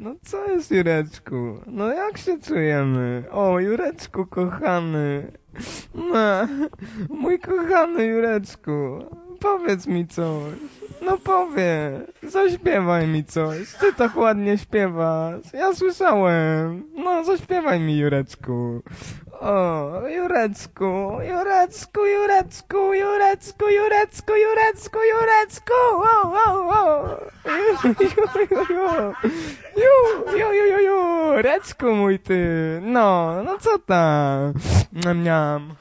No co jest Jureczku? No jak się czujemy? O, Jureczku kochany. No, mój kochany Jureczku, powiedz mi coś. No powiedz, zaśpiewaj mi coś. Ty tak ładnie śpiewasz. Ja słyszałem. No, zaśpiewaj mi Jureczku. O, Jurecku, Jurecku, Jurecku, Jurecku, Jurecku, Jurecku, Jurecku, o, o, o. Ju, ju, ju, ju, ju, ju, Jurecku mój ty. No, no co tam? Miam.